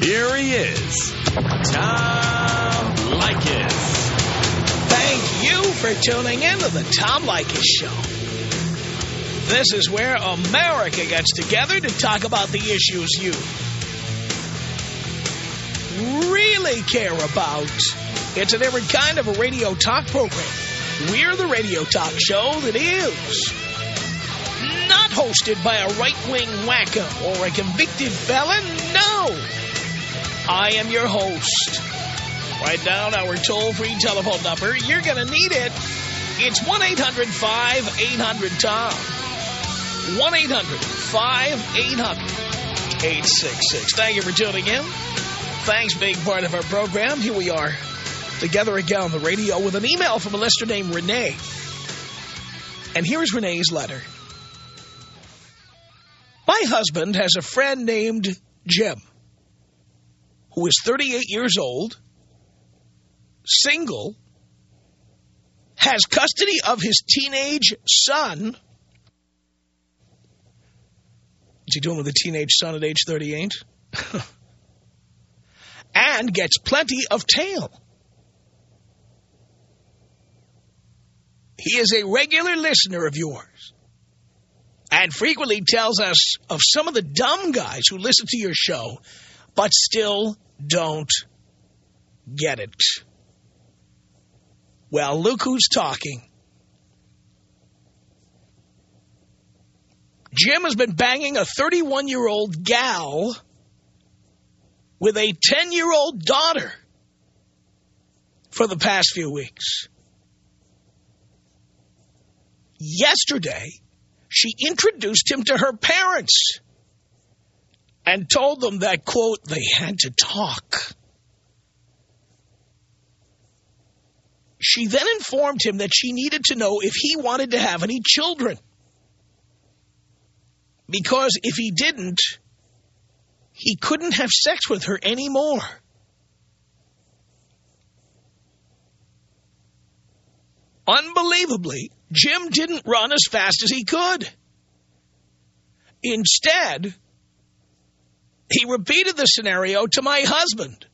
Here he is, Tom Leykis. Thank you for tuning in to the Tom Leykis Show. This is where America gets together to talk about the issues you really care about. It's a different kind of a radio talk program. We're the radio talk show that is not hosted by a right-wing wacko or a convicted felon. No. I am your host. Write down our toll-free telephone number. You're going to need it. It's 1-800-5800-TOM. 1-800-5800-866. Thank you for tuning in. Thanks being part of our program. Here we are together again on the radio with an email from a listener named Renee. And here's Renee's letter. My husband has a friend named Jim, who is 38 years old, single, has custody of his teenage son. What's he doing with a teenage son at age 38? and gets plenty of tail. He is a regular listener of yours and frequently tells us of some of the dumb guys who listen to your show but still don't get it. Well, look who's talking. Jim has been banging a 31-year-old gal with a 10-year-old daughter for the past few weeks. Yesterday, she introduced him to her parents and told them that, quote, they had to talk. She then informed him that she needed to know if he wanted to have any children. Because if he didn't, he couldn't have sex with her anymore. Unbelievably, Jim didn't run as fast as he could. Instead, he repeated the scenario to my husband,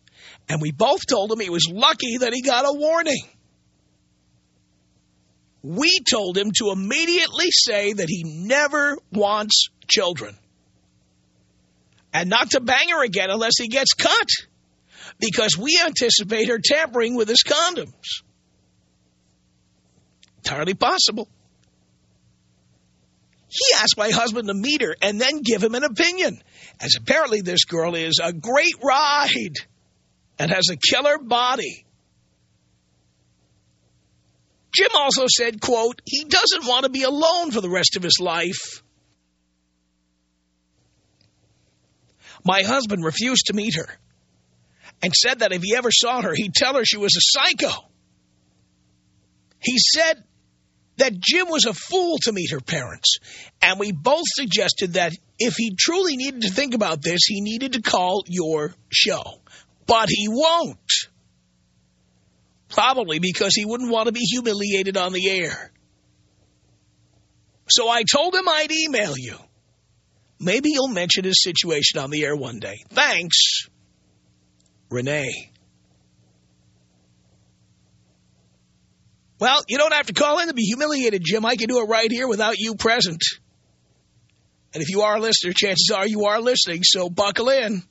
and we both told him he was lucky that he got a warning. We told him to immediately say that he never wants children. And not to bang her again unless he gets cut. Because we anticipate her tampering with his condoms. Entirely possible. He asked my husband to meet her and then give him an opinion. As apparently this girl is a great ride and has a killer body. Jim also said, quote, he doesn't want to be alone for the rest of his life. My husband refused to meet her and said that if he ever saw her, he'd tell her she was a psycho. He said that Jim was a fool to meet her parents, and we both suggested that if he truly needed to think about this, he needed to call your show. But he won't. Probably because he wouldn't want to be humiliated on the air. So I told him I'd email you. Maybe you'll mention his situation on the air one day. Thanks, Renee. Well, you don't have to call in to be humiliated, Jim. I can do it right here without you present. And if you are a listener, chances are you are listening, so buckle in.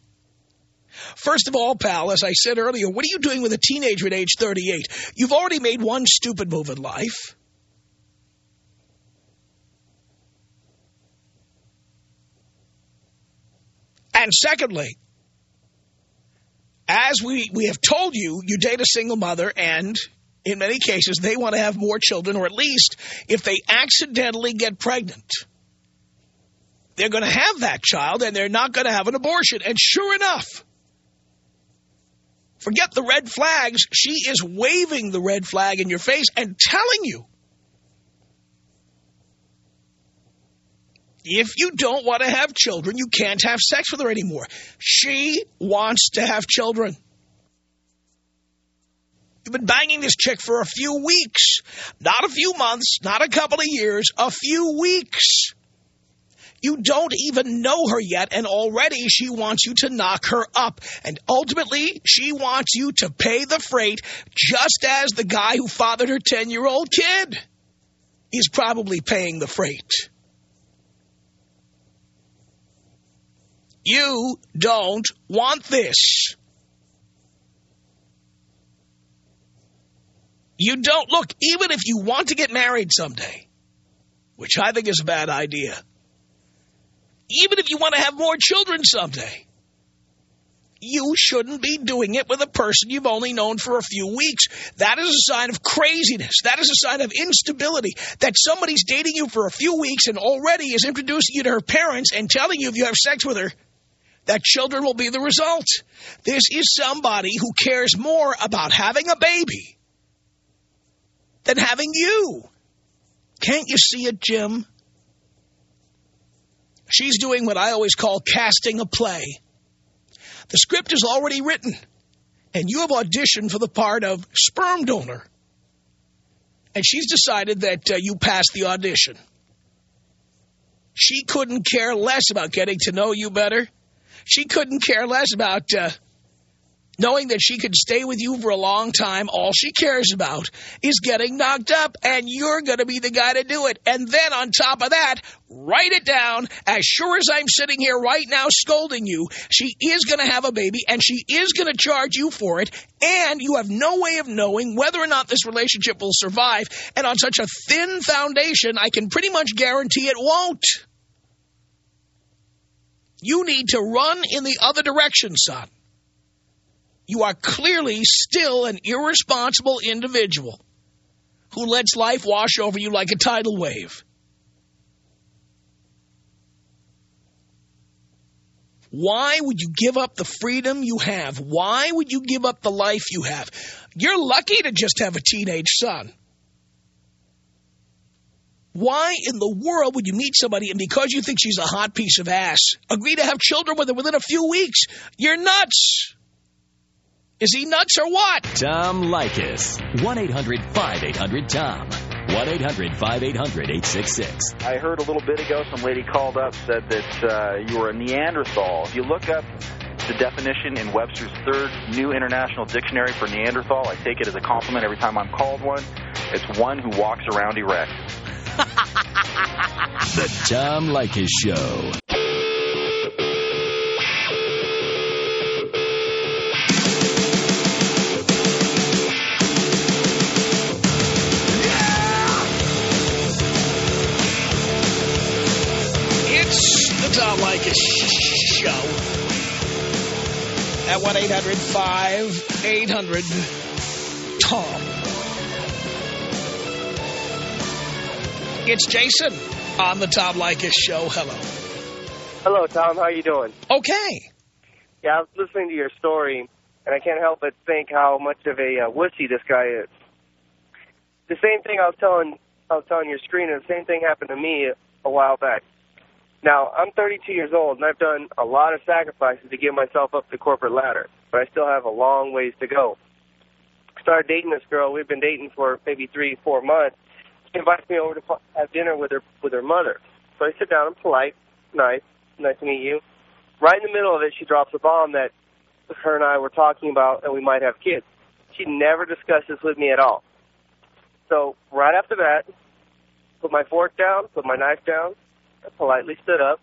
First of all, pal, as I said earlier, what are you doing with a teenager at age 38? You've already made one stupid move in life. And secondly, as we, we have told you, you date a single mother and in many cases they want to have more children or at least if they accidentally get pregnant, they're going to have that child and they're not going to have an abortion. And sure enough, forget the red flags. She is waving the red flag in your face and telling you if you don't want to have children, you can't have sex with her anymore. She wants to have children. You've been banging this chick for a few weeks. Not a few months, not a couple of years, a few weeks. You don't even know her yet, and already she wants you to knock her up. And ultimately, she wants you to pay the freight, just as the guy who fathered her 10-year-old kid is probably paying the freight. You don't want this. You don't. Look, even if you want to get married someday, which I think is a bad idea, even if you want to have more children someday, you shouldn't be doing it with a person you've only known for a few weeks. That is a sign of craziness. That is a sign of instability. That somebody's dating you for a few weeks and already is introducing you to her parents and telling you if you have sex with her, that children will be the result. This is somebody who cares more about having a baby than having you. Can't you see it, Jim? She's doing what I always call casting a play. The script is already written, and you have auditioned for the part of sperm donor. And she's decided that uh, you passed the audition. She couldn't care less about getting to know you better. She couldn't care less about uh, knowing that she could stay with you for a long time, all she cares about is getting knocked up, and you're going to be the guy to do it. And then on top of that, write it down. As sure as I'm sitting here right now scolding you, she is going to have a baby, and she is going to charge you for it, and you have no way of knowing whether or not this relationship will survive. And on such a thin foundation, I can pretty much guarantee it won't. You need to run in the other direction, son you are clearly still an irresponsible individual who lets life wash over you like a tidal wave. Why would you give up the freedom you have? Why would you give up the life you have? You're lucky to just have a teenage son. Why in the world would you meet somebody and because you think she's a hot piece of ass, agree to have children with her within a few weeks? You're nuts. Is he nuts or what? Tom Leykis. 1-800-5800-TOM. 1-800-5800-866. I heard a little bit ago some lady called up, said that uh, you were a Neanderthal. If you look up the definition in Webster's third New International Dictionary for Neanderthal, I take it as a compliment every time I'm called one. It's one who walks around erect. the Tom Leykis Show. Tom Leykis show at 1-800-5800-TOM. It's Jason on the Tom Leykis show. Hello. Hello, Tom. How are you doing? Okay. Yeah, I was listening to your story, and I can't help but think how much of a uh, wussy this guy is. The same thing I was telling I was telling your screen, and the same thing happened to me a while back. Now, I'm 32 years old, and I've done a lot of sacrifices to get myself up the corporate ladder, but I still have a long ways to go. Started dating this girl. We've been dating for maybe three, four months. She invites me over to have dinner with her with her mother. So I sit down. I'm polite, nice, nice to meet you. Right in the middle of it, she drops a bomb that her and I were talking about, and we might have kids. She never discussed this with me at all. So right after that, put my fork down, put my knife down, I politely stood up.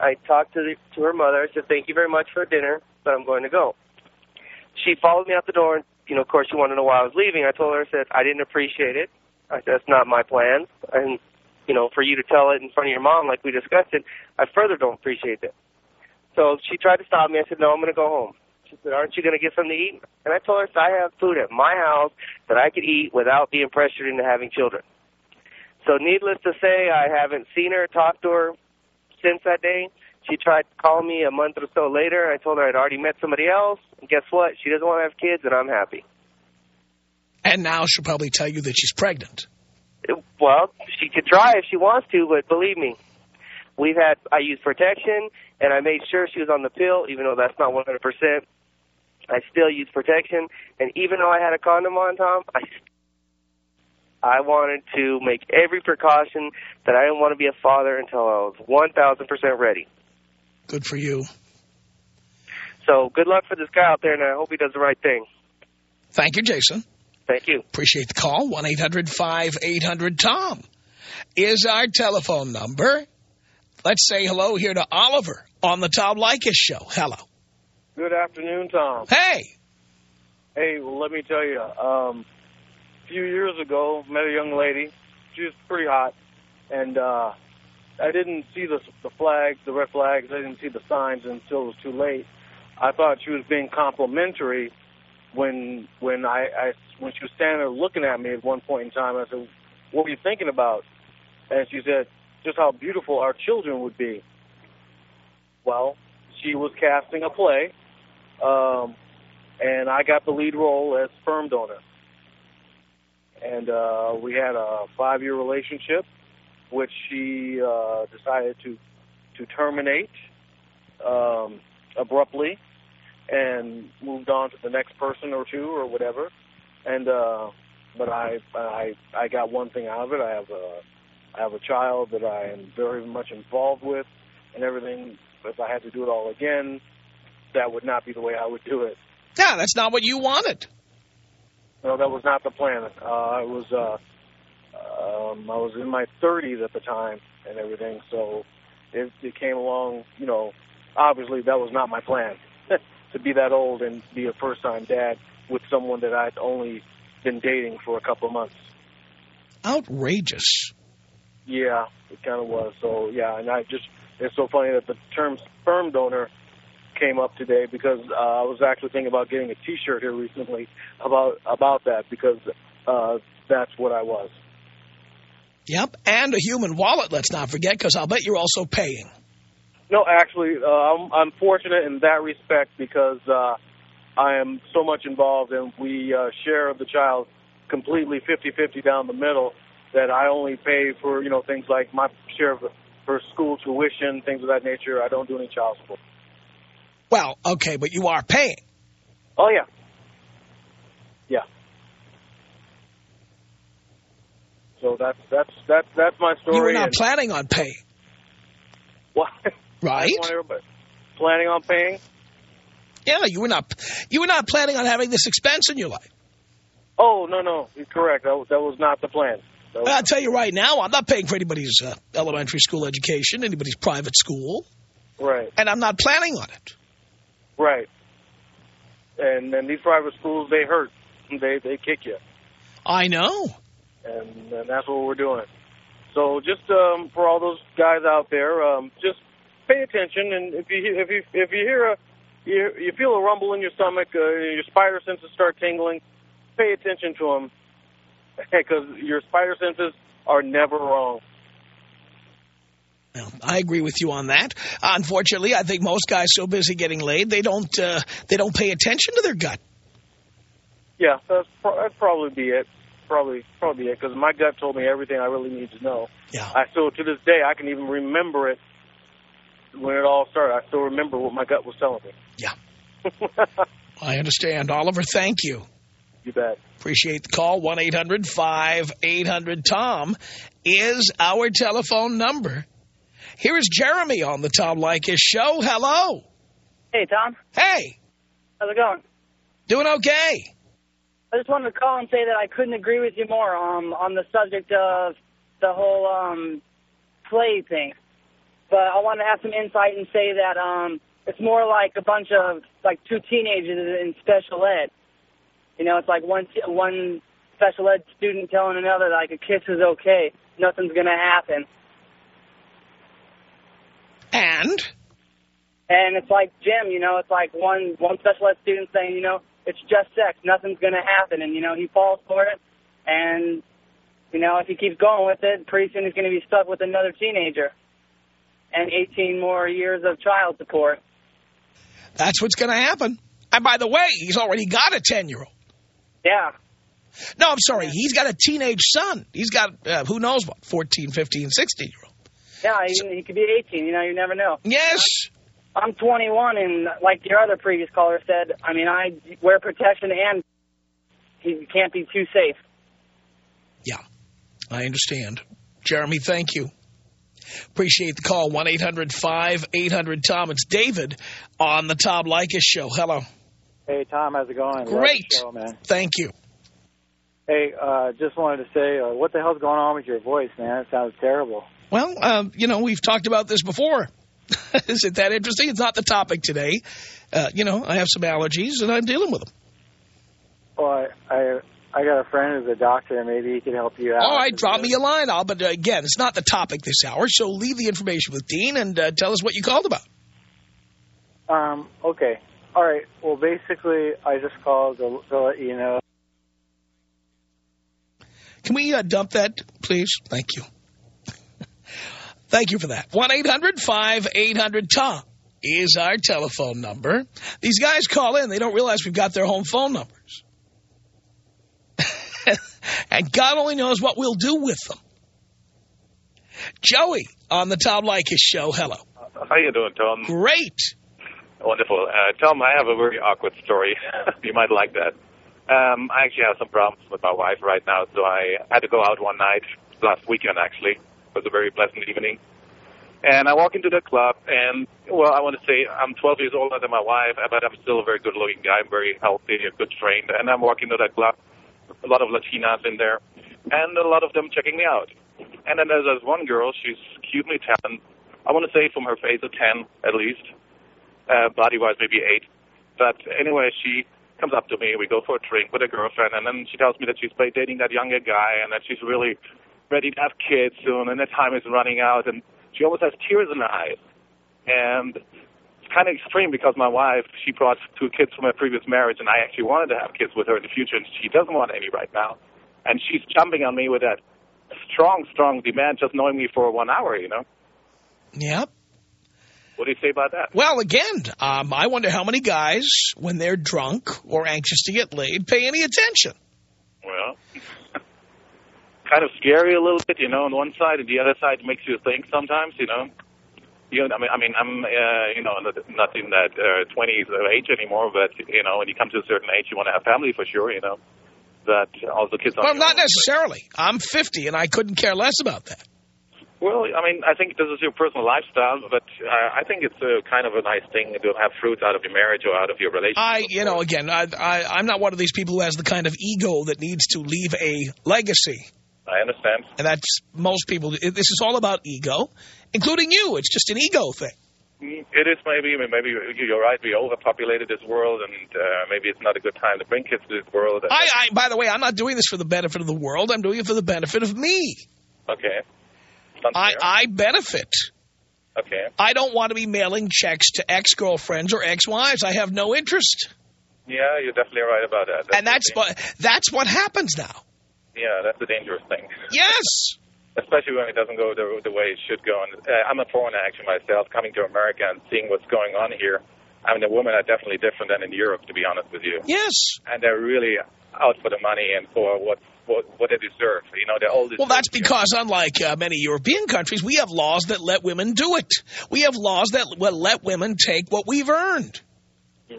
I talked to the, to her mother. I said, thank you very much for dinner, but I'm going to go. She followed me out the door, and, you know, of course, she wanted to know why I was leaving. I told her, I said, I didn't appreciate it. I said, that's not my plan. And, you know, for you to tell it in front of your mom like we discussed it, I further don't appreciate it. So she tried to stop me. I said, no, I'm going to go home. She said, aren't you going to get something to eat? And I told her, I have food at my house that I could eat without being pressured into having children. So needless to say, I haven't seen her, talked to her since that day. She tried to call me a month or so later. I told her I'd already met somebody else. And guess what? She doesn't want to have kids, and I'm happy. And now she'll probably tell you that she's pregnant. Well, she could try if she wants to, but believe me, we've had, I used protection, and I made sure she was on the pill, even though that's not 100%. I still use protection, and even though I had a condom on, Tom, I I wanted to make every precaution that I didn't want to be a father until I was 1,000% ready. Good for you. So good luck for this guy out there, and I hope he does the right thing. Thank you, Jason. Thank you. Appreciate the call. 1-800-5800-TOM is our telephone number. Let's say hello here to Oliver on the Tom Leykis show. Hello. Good afternoon, Tom. Hey. Hey, well, let me tell you, um, a few years ago, met a young lady. She was pretty hot, and uh, I didn't see the, the flags, the red flags. I didn't see the signs until it was too late. I thought she was being complimentary when when I, I when she was standing there looking at me at one point in time. I said, "What were you thinking about?" And she said, "Just how beautiful our children would be." Well, she was casting a play, um, and I got the lead role as sperm donor. And uh, we had a five-year relationship, which she uh, decided to to terminate um, abruptly and moved on to the next person or two or whatever. And uh, but I I I got one thing out of it. I have a I have a child that I am very much involved with, and everything. But if I had to do it all again, that would not be the way I would do it. Yeah, that's not what you wanted. No, that was not the plan. Uh, I was uh, um, I was in my 30s at the time and everything, so it, it came along. You know, obviously that was not my plan to be that old and be a first-time dad with someone that I'd only been dating for a couple of months. Outrageous. Yeah, it kind of was. So yeah, and I just it's so funny that the term sperm donor came up today because uh, I was actually thinking about getting a T-shirt here recently about about that because uh, that's what I was. Yep, and a human wallet, let's not forget, because I'll bet you're also paying. No, actually, uh, I'm, I'm fortunate in that respect because uh, I am so much involved and we uh, share the child completely 50-50 down the middle that I only pay for, you know, things like my share of for school tuition, things of that nature. I don't do any child support. Well, okay, but you are paying. Oh, yeah. Yeah. So that's that's that's that's my story. You were not planning on paying, What? right? I want everybody planning on paying. Yeah, you were not. You were not planning on having this expense in your life. Oh no no, you're correct. That was, that was not the plan. Was- I'll tell you right now, I'm not paying for anybody's uh, elementary school education, anybody's private school, right, and I'm not planning on it. Right. And and these private schools they hurt. They they kick you, I know. and, and that's what we're doing. So just um, for all those guys out there, um, just pay attention. And if you if you if you hear a you, you feel a rumble in your stomach, uh, your spider senses start tingling, pay attention to them because your spider senses are never wrong. Well, I agree with you on that. Unfortunately, I think most guys so busy getting laid they don't uh, they don't pay attention to their gut. Yeah, that's pro- that'd probably be it. Probably, probably it. Because my gut told me everything I really need to know. Yeah. I still, to this day, I can even remember it when it all started. I still remember what my gut was telling me. Yeah. I understand. Oliver, thank you. you bet. Appreciate the call. 1-800-5800-TOM is our telephone number. Here is Jeremy on the Tom Leykis show. Hello. Hey, Tom. Hey, How's it going? doing okay. I just wanted to call and say that I couldn't agree with you more um, on the subject of the whole um, play thing. But I want to have some insight and say that um, it's more like a bunch of, like, two teenagers in special ed. You know, it's like one one special ed student telling another, like, a kiss is okay. Nothing's going to happen. And And it's like Jim, you know, it's like one one special ed student saying, you know, it's just sex, nothing's going to happen, and you know he falls for it, and you know if he keeps going with it, pretty soon he's going to be stuck with another teenager, and 18 more years of child support. that's what's going to happen. And by the way, he's already got a 10-year-old. Yeah, No, I'm sorry. He's got a teenage son. He's got, uh, who knows what, 14, 15, 16-year-old. Yeah, he, he could be 18. You know, you never know. Yes. I'm 21, and like your other previous caller said, I mean, I wear protection, and he can't be too safe. Yeah. I understand. Jeremy, thank you. Appreciate the call. 1-800-5800-TOM. It's David on the Tom Leykis Show. Hello. Hey, Tom, how's it going? Great. Show, man. Thank you. Hey, uh, just wanted to say, uh, what the hell's going on with your voice, man? It sounds terrible. Well, um, you know, we've talked about this before. Is it that interesting? It's not the topic today. Uh, you know, I have some allergies, and I'm dealing with them. Well, I, I I got a friend who's a doctor, and maybe he can help you out. All right, drop me a line. I'll, but uh, again, it's not the topic this hour, so leave the information with Dean and uh, tell us what you called about. Um, okay. All right. Well, basically, I just called to, to let you know. Can we uh, dump that, please? Thank you. Thank you for that. 1-800-5800-TOM is our telephone number. These guys call in. They don't realize we've got their home phone numbers. and God only knows what we'll do with them. Joey on the Tom Leykis show. Hello. How you doing, Tom? Great. Wonderful. Uh, Tom, I have a very awkward story. you might like that. Um, I actually have some problems with my wife right now, so I had to go out one night, last weekend actually. Was a very pleasant evening. And I walk into the club, and, well, I want to say I'm 12 years older than my wife, but I'm still a very good-looking guy. I'm very healthy, good trained. And I'm walking to that club, a lot of Latinas in there, and a lot of them checking me out. And then there's this one girl, she's cutely tan. I want to say from her face a 10 at least. Uh, body-wise, maybe 8. But anyway, she comes up to me. We go for a drink with a girlfriend, and then she tells me that she's dating that younger guy and that she's really ready to have kids soon, and that time is running out. And she almost has tears in her eyes. And it's kind of extreme because my wife, she brought two kids from her previous marriage, and I actually wanted to have kids with her in the future, and she doesn't want any right now. And she's jumping on me with that strong, strong demand just knowing me for one hour, you know? Yep. What do you say about that? Well, again, um, I wonder how many guys, when they're drunk or anxious to get laid, pay any attention. Well, kind of scary a little bit, you know, on one side, and the other side makes you think sometimes, you know. You know, I mean, I mean, I'm, uh, you know, not, in that uh, 20s age anymore, but you know, when you come to a certain age, you want to have family for sure, you know. But also kids. Well, not necessarily. I'm 50, and I couldn't care less about that. Well, I mean, I think this is your personal lifestyle, but uh, I think it's a kind of a nice thing to have fruits out of your marriage or out of your relationship. I, you know, again, I, I, I'm not one of these people who has the kind of ego that needs to leave a legacy. I understand. And that's most people. This is all about ego, including you. It's just an ego thing. It is maybe. I mean, maybe you're right. We overpopulated this world, and uh, maybe it's not a good time to bring kids to this world. I, I, by the way, I'm not doing this for the benefit of the world. I'm doing it for the benefit of me. Okay. I, I benefit. Okay. I don't want to be mailing checks to ex-girlfriends or ex-wives. I have no interest. Yeah, you're definitely right about that. That's and that's what, that's what happens now. Yeah, that's a dangerous thing. Yes. Especially when it doesn't go the, the way it should go. And uh, I'm a foreigner, actually, myself, coming to America and seeing what's going on here. I mean, the women are definitely different than in Europe, to be honest with you. Yes. And they're really out for the money and for what what, what they deserve. You know, they're all Well, that's because unlike uh, many European countries, we have laws that let women do it. We have laws that let women take what we've earned.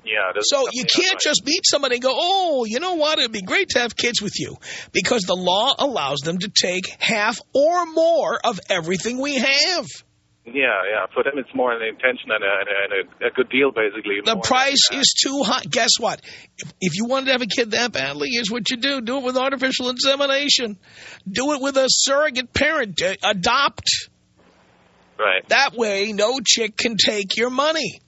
Yeah. So you can't just meet somebody and go, oh, you know what, it'd be great to have kids with you. Because the law allows them to take half or more of everything we have. Yeah, yeah. For them, it's more an intention and a, and a, a good deal, basically. The price is too high. Guess what? If, if you wanted to have a kid that badly, here's what you do. Do it with artificial insemination. Do it with a surrogate parent. Adopt. Right. That way, no chick can take your money.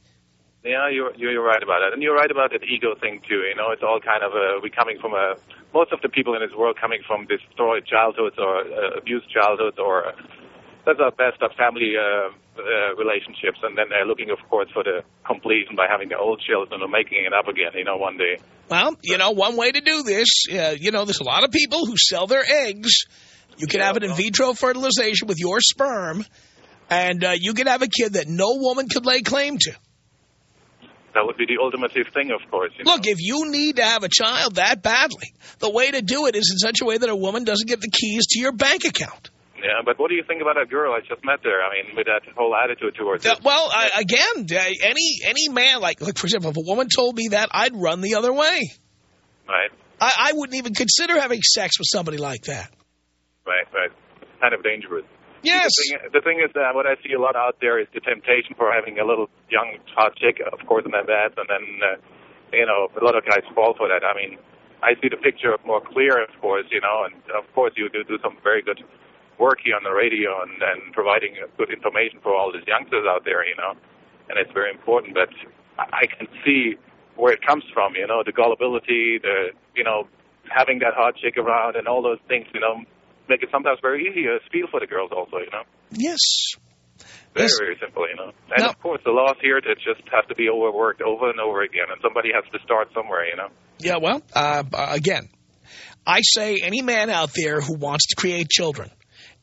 Yeah, you're, you're right about that. And you're right about that ego thing, too. You know, it's all kind of a, we coming from a, most of the people in this world coming from destroyed childhoods or uh, abused childhoods or that's our best of family uh, uh, relationships, and then they're looking, of course, for the completion by having the old children or making it up again, you know, one day. Well, you know, one way to do this, uh, you know, there's a lot of people who sell their eggs. You can yeah, have an in vitro fertilization with your sperm, and uh, you can have a kid that no woman could lay claim to. That would be the ultimative thing, of course. Look, know? if you need to have a child that badly, the way to do it is in such a way that a woman doesn't get the keys to your bank account. Yeah, but what do you think about that girl I just met there? I mean, with that whole attitude towards it. Well, I, again, uh, any any man, like, like, for example, if a woman told me that, I'd run the other way. Right. I, I wouldn't even consider having sex with somebody like that. Right, right. kind of dangerous. Yes. The thing, the thing is that what I see a lot out there is the temptation for having a little young hot chick, of course, in their bed, and then uh, you know a lot of guys fall for that. I mean, I see the picture more clear, of course, you know, and of course you do do some very good work here on the radio and, and providing good information for all these youngsters out there, you know, and it's very important. But I can see where it comes from, you know, the gullibility, the you know having that hot chick around, and all those things, you know, make it sometimes very easy to feel for the girls also, you know. Yes. Very, Yes. very simple, you know. And No. of course, the laws here that just have to be overworked over and over again, and somebody has to start somewhere, you know. Yeah, well, uh, uh, again, I say any man out there who wants to create children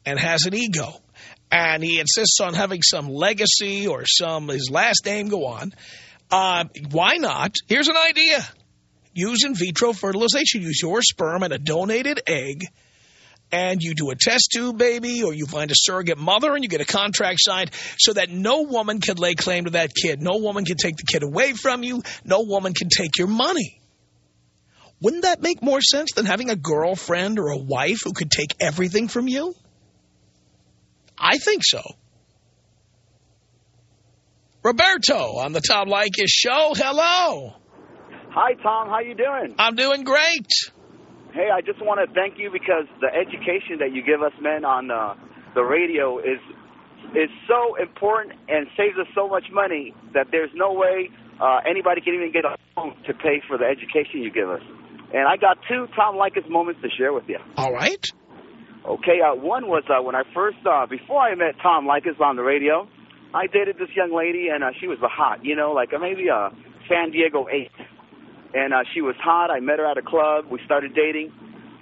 and has an ego and he insists on having some legacy or some his last name go on, uh, why not? Here's an idea. Use in vitro fertilization. Use your sperm and a donated egg and you do a test tube baby or you find a surrogate mother and you get a contract signed so that no woman can lay claim to that kid. No woman can take the kid away from you. No woman can take your money. Wouldn't that make more sense than having a girlfriend or a wife who could take everything from you? I think so. Roberto on the Tom Leykis show. Hello. Hi, Tom. How you doing? I'm doing great. Hey, I just want to thank you because the education that you give us men on uh, the radio is is so important and saves us so much money that there's no way uh, anybody can even get a phone to pay for the education you give us. And I got two Tom Leykis moments to share with you. All right. Okay, uh, one was uh, when I first, uh, before I met Tom Leykis on the radio, I dated this young lady, and uh, she was a hot, you know, like uh, maybe a San Diego 8. And uh, she was hot. I met her at a club. We started dating.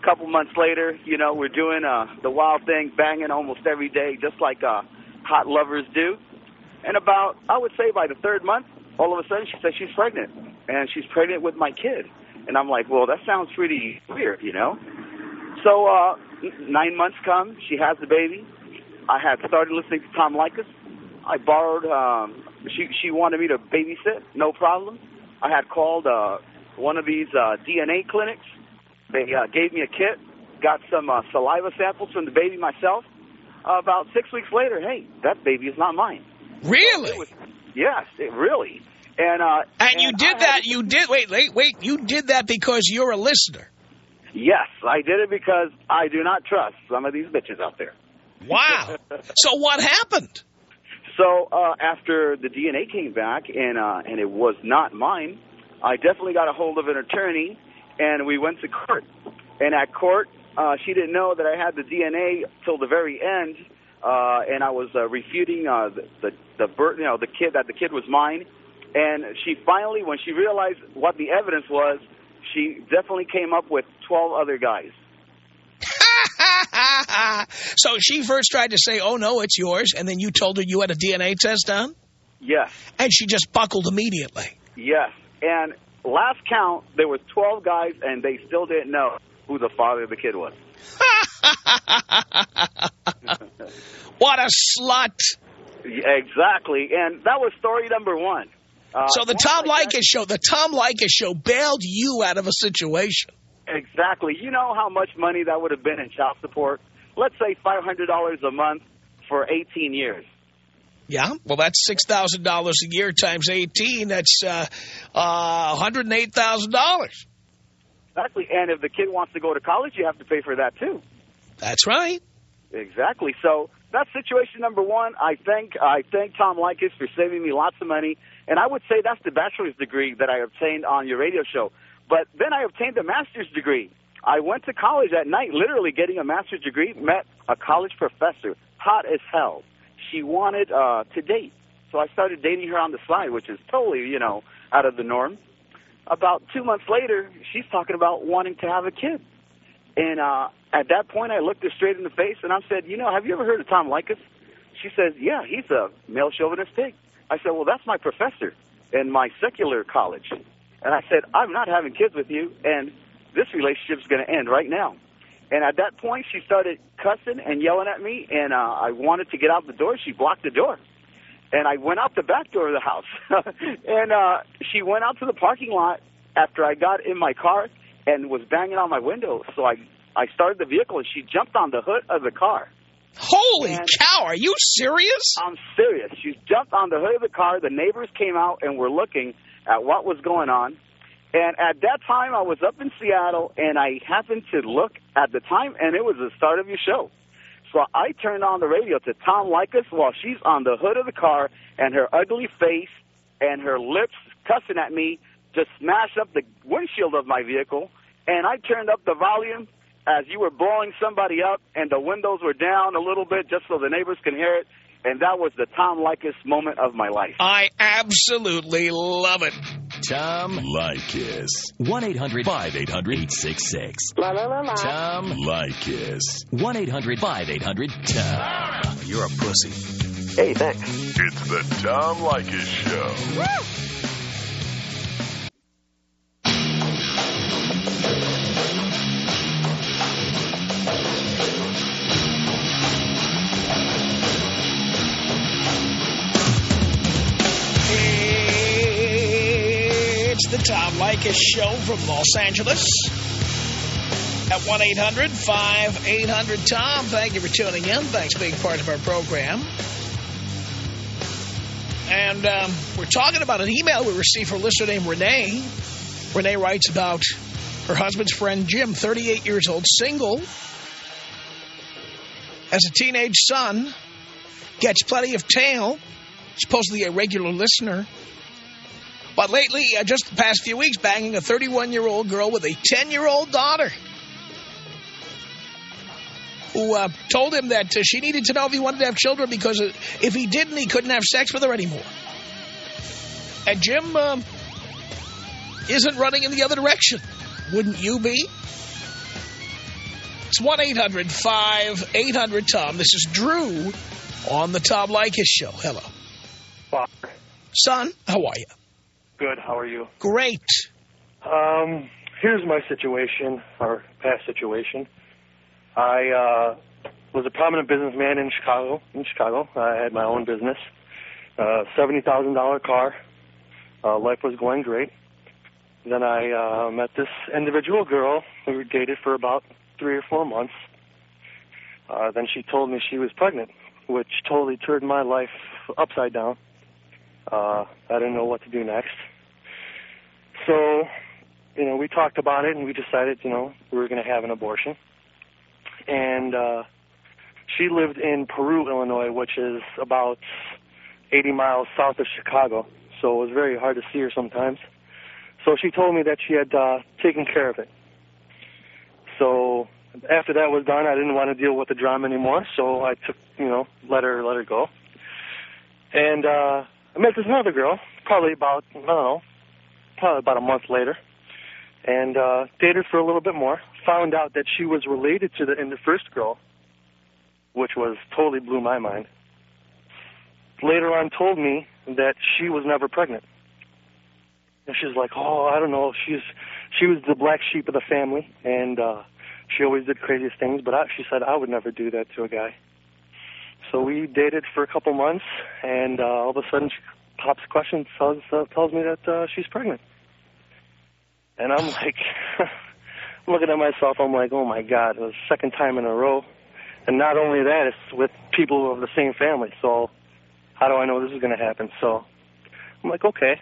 A couple months later, you know, we're doing uh, the wild thing, banging almost every day, just like uh, hot lovers do. And about, I would say by the third month, all of a sudden she says she's pregnant. And she's pregnant with my kid. And I'm like, well, that sounds pretty weird, you know? So uh, nine months come, she has the baby. I had started listening to Tom Leykis. I borrowed. Um, she she wanted me to babysit, no problem. I had called uh, one of these uh, DNA clinics. They uh, gave me a kit, got some uh, saliva samples from the baby myself. Uh, about six weeks later, hey, that baby is not mine. Really? It was, yes, it really. And uh, And you did had- that. You did. Wait, wait, wait. You did that because you're a listener. Yes, I did it because I do not trust some of these bitches out there. Wow. so what happened? So uh, after the DNA came back and uh, and it was not mine, I definitely got a hold of an attorney and we went to court. And at court, uh, she didn't know that I had the DNA till the very end, uh, and I was uh, refuting uh, the the, the birth, you know, the kid that the kid was mine. And she finally, when she realized what the evidence was, she definitely came up with 12 other guys. so she first tried to say, oh, no, it's yours. And then you told her you had a DNA test done? Yes. And she just buckled immediately. Yes. And last count, there was 12 guys, and they still didn't know who the father of the kid was. what a slut. Exactly. And that was story number one. Uh, so the Tom Leykis show, the Tom Leykis show bailed you out of a situation. Exactly. You know how much money that would have been in child support? Let's say $500 a month for 18 years. Yeah, well, that's $6,000 a year times 18. That's uh, uh, $108,000. Exactly. And if the kid wants to go to college, you have to pay for that too. That's right. Exactly. So that's situation number one. I thank I thank Tom Leykis for saving me lots of money, and I would say that's the bachelor's degree that I obtained on your radio show. But then I obtained a master's degree. I went to college at night, literally getting a master's degree. Met a college professor, hot as hell. She wanted uh, to date, so I started dating her on the side, which is totally you know out of the norm. About two months later, she's talking about wanting to have a kid. And uh, at that point, I looked her straight in the face and I said, you know, have you ever heard of Tom Leykis? She says, yeah, he's a male chauvinist pig. I said, well, that's my professor in my secular college. And I said, I'm not having kids with you, and this relationship's going to end right now. And at that point, she started cussing and yelling at me, and uh, I wanted to get out the door. She blocked the door. And I went out the back door of the house. and uh, she went out to the parking lot after I got in my car and was banging on my window. So I, I started the vehicle, and she jumped on the hood of the car. Holy And- cow, are you serious? I'm serious. She jumped on the hood of the car. The neighbors came out and were looking at what was going on. And at that time, I was up in Seattle, and I happened to look at the time, and it was the start of your show. So I turned on the radio to Tom Leykis while she's on the hood of the car, and her ugly face and her lips cussing at me just smashed up the windshield of my vehicle. And I turned up the volume as you were blowing somebody up, and the windows were down a little bit just so the neighbors can hear it. And that was the Tom Leykis moment of my life. I absolutely love it. Tom Leykis. 1-800-5800-866. La la la la. Tom Leykis. 1-800-5800-TOM. You're a pussy. Hey, thanks. It's the Tom Leykis Show. It's Tom Leykis Show from Los Angeles at 1-800-5800-TOM. Thank you for tuning in. Thanks for being part of our program. And um, we're talking about an email we received from a listener named Renee. Renee writes about her husband's friend Jim, 38 years old, single, has a teenage son, gets plenty of tail, supposedly a regular listener. But lately, uh, just the past few weeks, banging a 31-year-old girl with a 10-year-old daughter who uh, told him that uh, she needed to know if he wanted to have children because uh, if he didn't, he couldn't have sex with her anymore. And Jim um, isn't running in the other direction. Wouldn't you be? It's 1-800-5800-TOM. This is Drew on the Tom Leykis Show. Hello. Father. Son, how are you? Good. How are you? Great. Um, here's my situation, or past situation. I uh, was a prominent businessman in Chicago. In Chicago, I had my own business. Uh, Seventy thousand dollar car. Uh, life was going great. Then I uh, met this individual girl. We were dated for about three or four months. Uh, then she told me she was pregnant, which totally turned my life upside down. Uh, I didn't know what to do next. So, you know, we talked about it and we decided, you know, we were going to have an abortion. And uh, she lived in Peru, Illinois, which is about 80 miles south of Chicago. So it was very hard to see her sometimes. So she told me that she had uh, taken care of it. So after that was done, I didn't want to deal with the drama anymore. So I took, you know, let her let her go. And uh, I met this other girl, probably about I don't know, probably about a month later, and uh, dated for a little bit more. Found out that she was related to the in the first girl, which was totally blew my mind. Later on, told me that she was never pregnant. And she's like, oh, I don't know. She's she was the black sheep of the family, and uh, she always did craziest things. But I, she said I would never do that to a guy. So we dated for a couple months, and uh, all of a sudden, she pops a question, tells uh, tells me that uh, she's pregnant, and I'm like, looking at myself, I'm like, oh my god, it was the second time in a row, and not only that, it's with people of the same family. So how do I know this is going to happen? So I'm like, okay.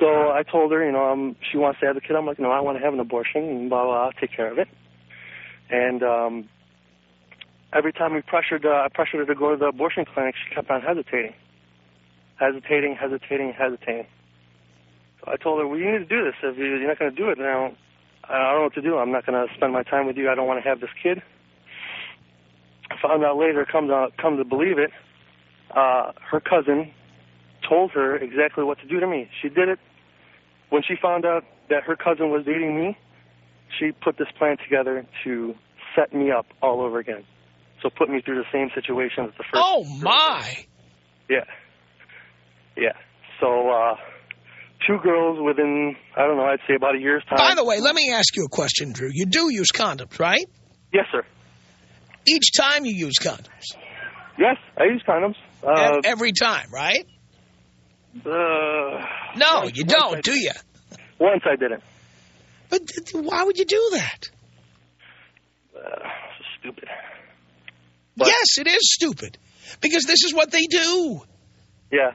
So I told her, you know, um, she wants to have the kid. I'm like, no, I want to have an abortion, and blah blah. I'll take care of it. And um, every time we pressured, uh, I pressured her to go to the abortion clinic, she kept on hesitating, hesitating, hesitating, hesitating. So I told her, well, you need to do this. If you're not going to do it, don't, I don't know what to do. I'm not going to spend my time with you. I don't want to have this kid. I found out later, come to come to believe it, uh, her cousin told her exactly what to do to me. She did it when she found out that her cousin was dating me. She put this plan together to set me up all over again. So put me through the same situation as the first. Oh, my. Yeah. Yeah. So, uh, two girls within, I don't know, I'd say about a year's time. By the way, let me ask you a question, Drew. You do use condoms, right? Yes, sir. Each time you use condoms? Yes, I use condoms. Uh, Every time, right? Uh, No, you don't, I- do you? Once I didn't. But why would you do that? Uh, so stupid. yes, it is stupid because this is what they do. Yeah.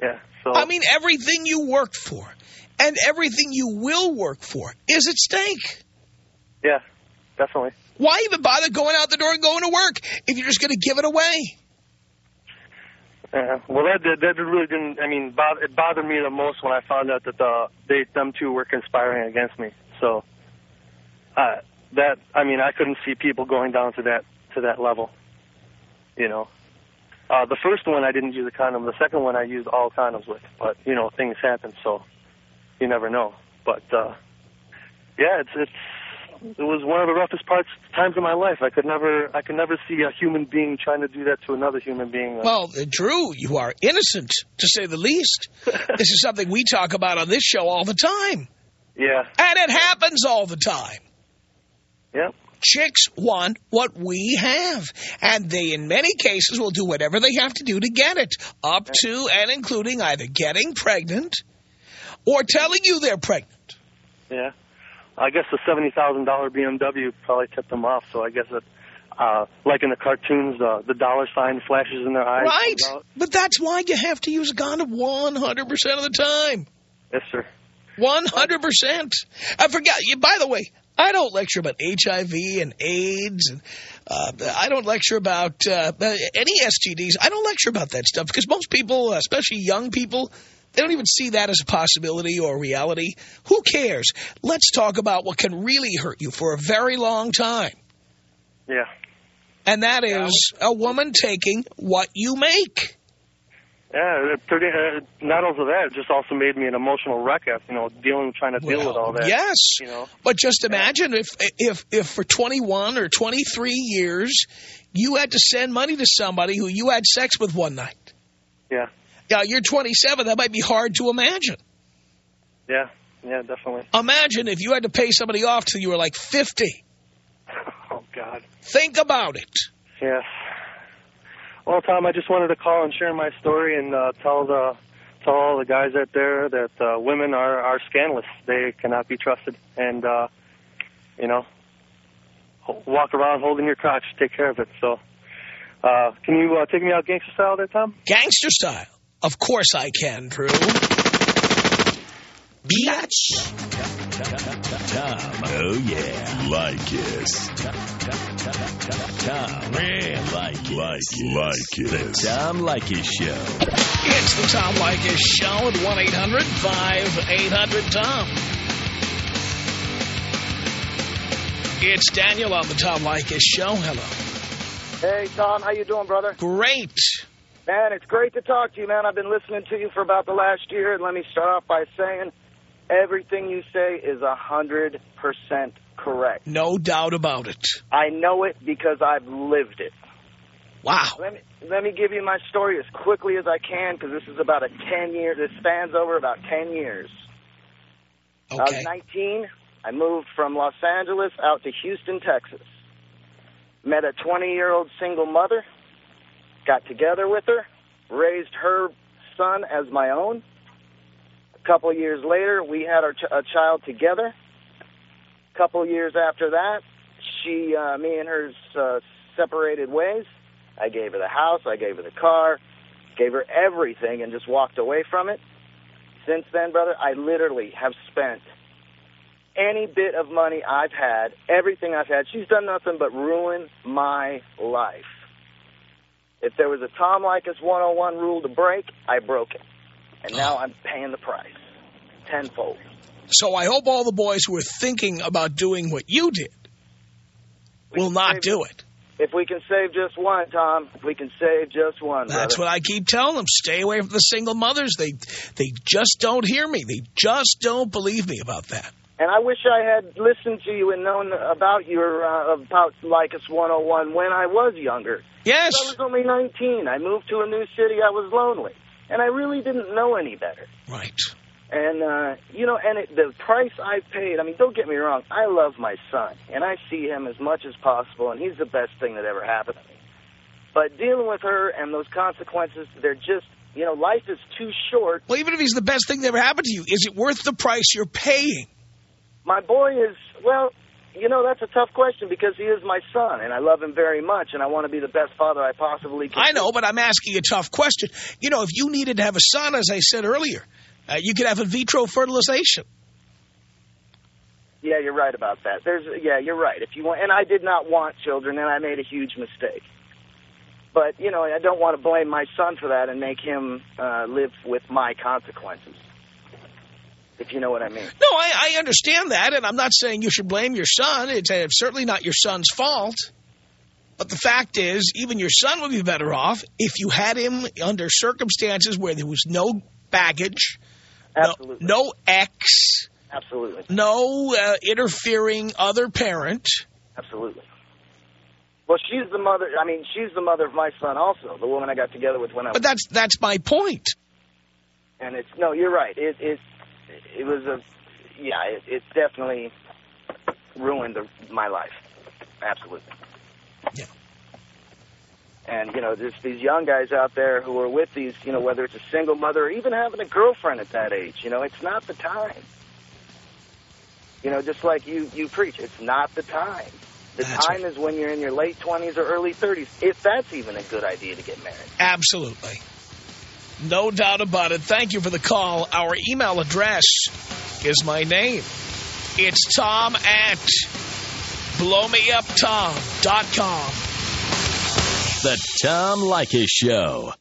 Yeah. So I mean, everything you worked for and everything you will work for is at stake. yeah, definitely. Why even bother going out the door and going to work if you're just going to give it away? Yeah. Well, that that, that really didn't. I mean, bother, it bothered me the most when I found out that the they them two were conspiring against me. So, uh, that I mean, I couldn't see people going down to that to that level. You know, uh, the first one I didn't use a condom. The second one I used all condoms with. But you know, things happen, so you never know. But uh, yeah, it's it's it was one of the roughest parts times of my life. I could never I could never see a human being trying to do that to another human being. Well, uh, Drew, you are innocent, to say the least. this is something we talk about on this show all the time. yeah, And it happens all the time. Chicks want what we have. And they, in many cases, will do whatever they have to do to get it. Up to and including either getting pregnant or telling you they're pregnant. yeah. I guess the seventy thousand dollar BMW probably tipped them off. So I guess it, uh, like in the cartoons, uh, the dollar sign flashes in their eyes. Right. But that's why you have to use a condom 100% of the time. Yes, sir. 100%. I forgot. You, by the way, I don't lecture about HIV and AIDS. and uh, I don't lecture about uh, any STDs. I don't lecture about that stuff because most people, especially young people, they don't even see that as a possibility or a reality. Who cares? Let's talk about what can really hurt you for a very long time. Yeah. And that is a woman taking what you make. Yeah, pretty. Uh, not only that, it just also made me an emotional wreck. After, you know, dealing, trying to deal with all that. Yes. You know. But just imagine if, if, if for 21 or 23 years, you had to send money to somebody who you had sex with one night. Yeah. Now, you're 27. That might be hard to imagine. Yeah. Yeah. Definitely. Imagine if you had to pay somebody off till you were like 50. Oh God. Think about it. Yes. Well, Tom, I just wanted to call and share my story and uh, tell the tell all the guys out there that uh, women are are scandalous. They cannot be trusted, and uh, you know, walk around holding your crotch. Take care of it. So, uh, can you uh, take me out gangster style there, Tom? Gangster style. Of course I can, Drew. Biatch. Tom, oh yeah, like us. Tom, man, like like like it. The Tom Leykis Show. It's the Tom Leykis Show at 1-800-5800-TOM. It's Daniel on the Tom Leykis Show. Hello. Hey, Tom, how you doing, brother? Great. Man, it's great to talk to you, man. I've been listening to you for about the last year, and let me start off by saying everything you say is a 100% correct. No doubt about it. I know it because I've lived it. Wow. Let me, let me give you my story as quickly as I can because this is about a 10 year, this spans over about 10 years. Okay. I was 19. I moved from Los Angeles out to Houston, Texas. Met a 20-year-old single mother. Got together with her. Raised her son as my own. A couple years later, we had our ch- a child together. A couple years after that, she, uh, me and her uh, separated ways. I gave her the house. I gave her the car. Gave her everything and just walked away from it. Since then, brother, I literally have spent any bit of money I've had, everything I've had. She's done nothing but ruin my life. If there was a Tom Leykis 101 rule to break, I broke it. And now I'm paying the price. Tenfold. So I hope all the boys who are thinking about doing what you did will not do it. If we can save just one, Tom, if we can save just one, That's brother. what I keep telling them. Stay away from the single mothers. They they just don't hear me. They just don't believe me about that. And I wish I had listened to you and known about your uh, about Leykis 101 when I was younger. Yes. I was only 19. I moved to a new city. I was lonely, and I really didn't know any better. Right. And uh, you know, and it, the price I paid. I mean, don't get me wrong. I love my son, and I see him as much as possible, and he's the best thing that ever happened to me. But dealing with her and those consequences, they're just, you know, life is too short. Well, even if he's the best thing that ever happened to you, is it worth the price you're paying? My boy is, well, you know, that's a tough question because he is my son, and I love him very much, and I want to be the best father I possibly can. I know, but I'm asking a tough question. You know, if you needed to have a son, as I said earlier, uh, you could have in vitro fertilization. Yeah, you're right about that. There's, yeah, you're right. If you want, and I did not want children, and I made a huge mistake. But you know, I don't want to blame my son for that and make him uh, live with my consequences. If you know what I mean. No, I, I understand that, and I'm not saying you should blame your son. It's uh, certainly not your son's fault. But the fact is, even your son would be better off if you had him under circumstances where there was no baggage, Absolutely. no, no ex, Absolutely. no uh, interfering other parent. Absolutely. Well, she's the mother. I mean, she's the mother of my son, also the woman I got together with when I. But that's that's my point. And it's no, you're right. It it it was a yeah. It, it definitely ruined the, my life. Absolutely. Yeah. And you know, there's these young guys out there who are with these, you know, whether it's a single mother or even having a girlfriend at that age. You know, it's not the time. You know, just like you you preach, it's not the time. The That's time is when you're in your late 20s or early 30s, if that's even a good idea to get married. Absolutely. No doubt about it. Thank you for the call. Our email address is my name. It's tom at blowmeuptom.com. The Tom Leykis Show.